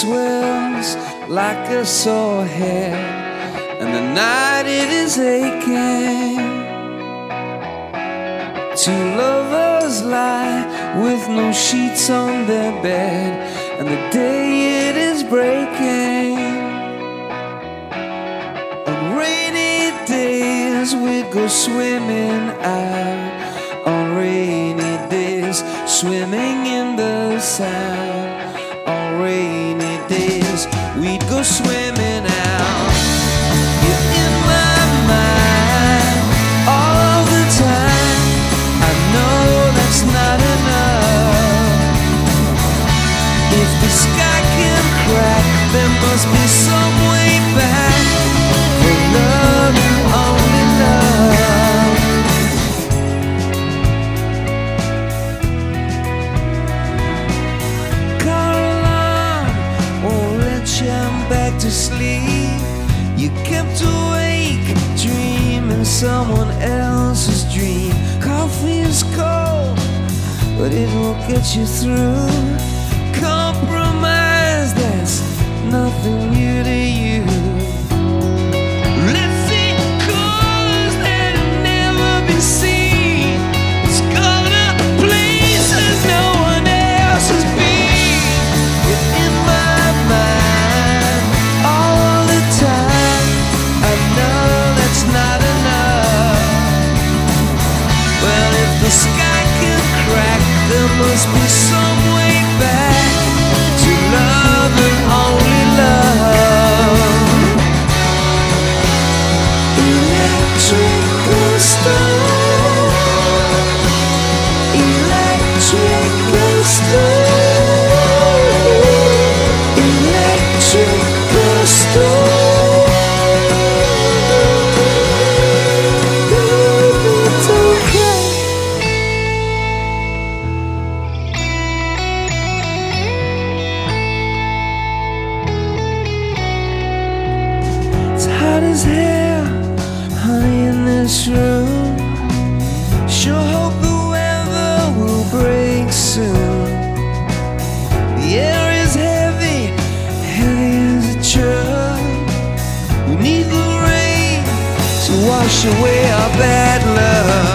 swells like a sore head, and the night it is aching. Two lovers lie with no sheets on their bed, and the day it is breaking. On rainy days, we'd go swimming out. On rainy days, swimming in the sand. We'd go swimming out. You're in my mind all the time. I know that's not enough. If the sky can crack, there must be some to sleep. You kept awake, dreaming someone else's dream. Coffee is cold, but it won't get you through. Compromise, that's nothing new to you. Electrical storm. Wash away our bad luck.